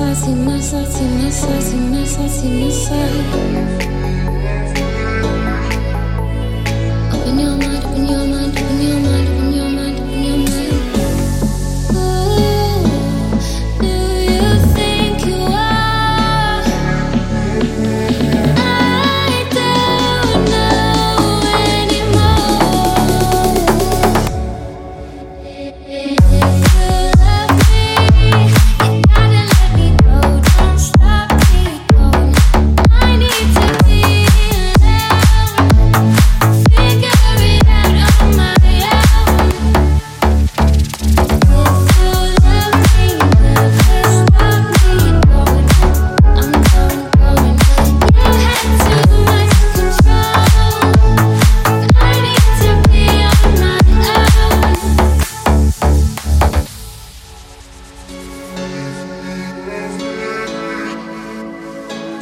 side, see my side, see my side, see my side, see my.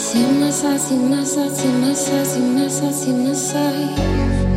Sin nasai, sin nasai, see nasai, sin nasai, sin nasai.